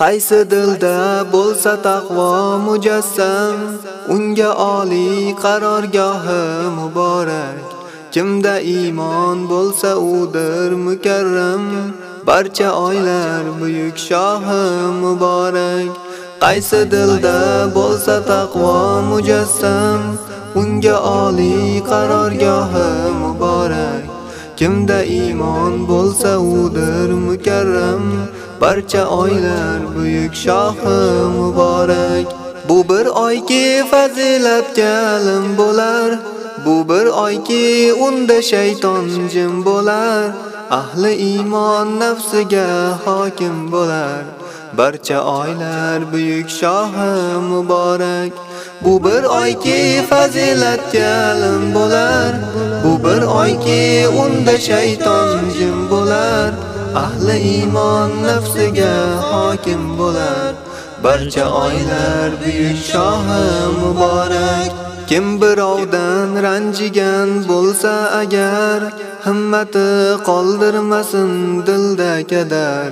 Qaysi dilda bo'lsa taqvo mujassam, unga oliy qarorgohi muborak. Kimda iymon bo'lsa udir mukarram, barcha oylar buyuk shohi muborak. Qaysi dilda bo'lsa taqvo mujassam, unga oliy qarorgohi muborak. Kimda iymon bo'lsa udir mukarram, barcha oylar buyuk shohi muborak. Bu bir oyki fazilatga alim bo'lar, bu bir oyki unda shayton jim bo'lar, ahli iymon nafsiga hokim bo'lar. Barcha oylar buyuk shohi muborak. Bu bir oyki fazilatga alim bo'lar, bu bir oyki unda shayton jim bo'lar. Ahli iymon nafsiga hokim bo'lar. Barcha oylar buyuk shohi muborak. Kim birovdan ranjigan bo'lsa agar himmati qoldirmasin dilda kadar.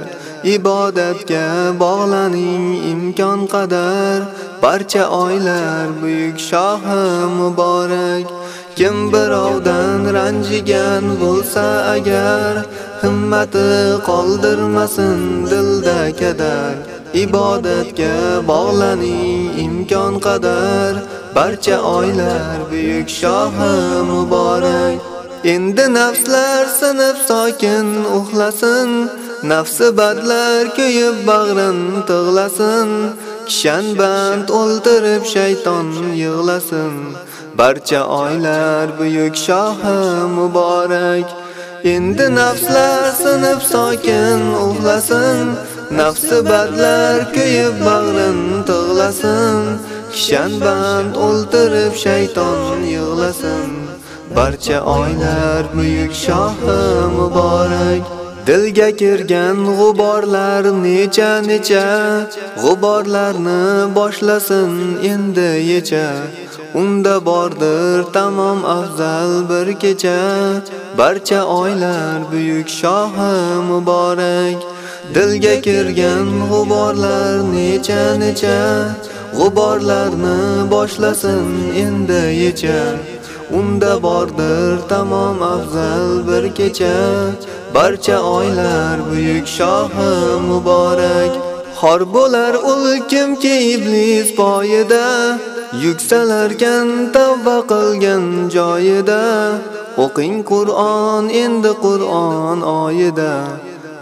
Ibodatga bog'laning imkon qadar. Barcha oylar buyuk shohi muborak. Kim birovdan ranjigan bo'lsa agar himmati qoldirmasin dilda kadar. Ibodatga bog'laning imkon qadar. Barcha oylar buyuk shohi muborak. Endi nafslar sinib sokin uxlasin. Nafsi badlar kuyib bag'rin tig'lasin. Kishan band o'ltirib shayton yig'lasin. Barcha oylar buyuk shohi muborak Endi nafslar sinib sokin uxlasin, nafsi badlar kuyib bag'rin tig'lasin, kishan band o'ltirib shayton yig'lasin. Barcha oylar buyuk shohi muborak. Dilga kirgan g'uborlar necha necha, g'uborlarni boshlasin endi yecha. Unda bordir tamom afzal bir kecha. Barcha oylar buyuk shohi muborak. Dilga kirgan g'uborlar necha necha? G'uborlarni boshlasin endi yecha. Unda bordir tamom afzal bir kecha. Barcha oylar buyuk shohi muborak. Xor bo'lar ul kimki iblis poyida. Yuksalarkan tavba qilgan joyida. O'qing Qur'on endi Qur'on oyida.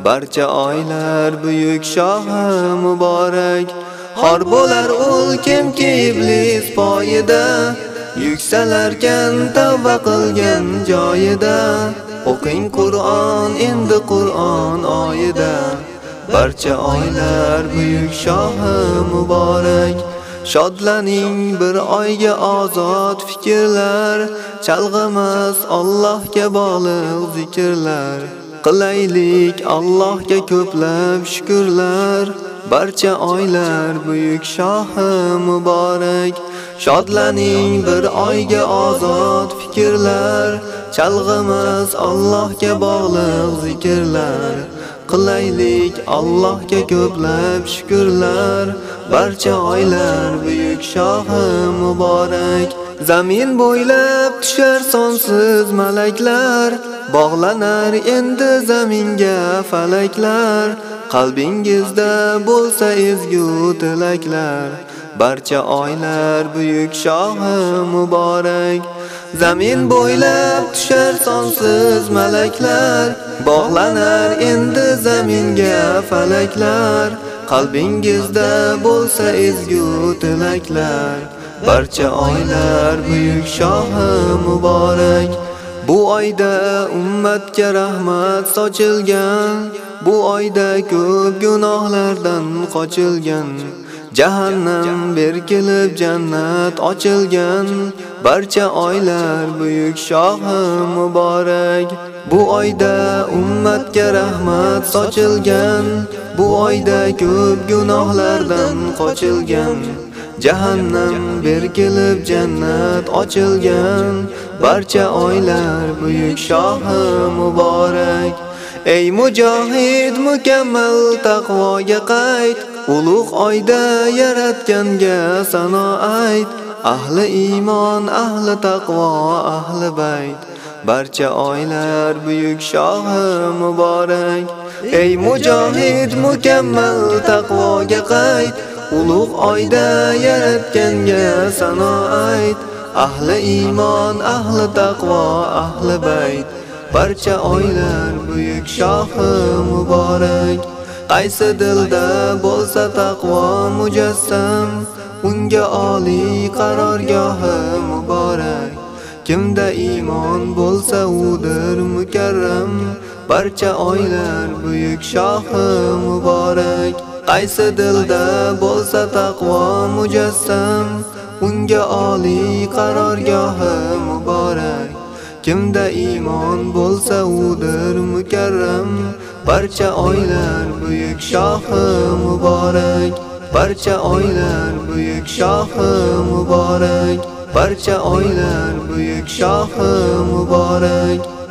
Barcha oylar buyuk shohi muborak. Xor bo'lar ul kimki iblis poyida. Yuksalarkan tavba qilgan joyida. O'qing Qur'on endi Qur'on oyida barcha oylar buyuk shohi muborak Shodlaning bir oyga ozod fikrlar, chalg'imas Allohga bog'liq zikrlar. Qilaylik Allohga ko'plab shukrlar, barcha oylar buyuk shohi muborak. Shodlaning bir oyga ozod fikrlar, chalg'imiz Allohga bog'liq zikrlar. Qilaylik Allohga ko'plab shukrlar. barcha oylar buyuk shohi muborak zamin bo'ylab tushar sonsiz malaklar bog'lanar endi zaminga falaklar qalbingizda bo'lsa ezgu tilaklar barcha oylar buyuk shohi muborak. Zamin bo'ylab tushar sonsiz malaklar. Bog'lanar endi zaminga falaklar. Qalbingizda bo'lsa ezgu tilaklar. Barcha oylar buyuk shohi muborak. Bu oyda ummatga rahmat sochilgan. Bu oyda ko'p gunohlardan qochilgan. Jahannam berkilib jannat ochilgan. Barcha oylar buyuk shohi muborak. Bu oyda ummatga rahmat sochilgan. Bu oyda ko'p gunohlardan qochilgan. Jahannam berkilib jannat ochilgan. Barcha oylar buyuk shohi muborak. Ey mujohid mukammal taqvoga qayt. Ulug' oyda yaratganga sano ayt. Ahli iymon ahli taqvo ahli bayt. Barcha oylar buyuk shohi muborak. Ey mujohid mukammal taqvoga qayt. Ulug' oyda yaratganga sano ayt. Ahli iymon ahli taqvo ahli bayt. Barcha oylar buyuk shohi muborak. Qaysi dilda bo'lsa taqvo mujassam unga oliy qarorgohi muborak. Kimda iymon bo'lsa udir mukarram barcha oylar buyuk shohi muborak. Qaysi dilda bo'lsa taqvo mujassam unga oliy qarorgohi muborak. Kimda iymon bo'lsa udir mukarram barcha oylar buyuk shohi muborak. Barcha oylar buyuk shohi muborak. Barcha oylar buyuk shohi muborak.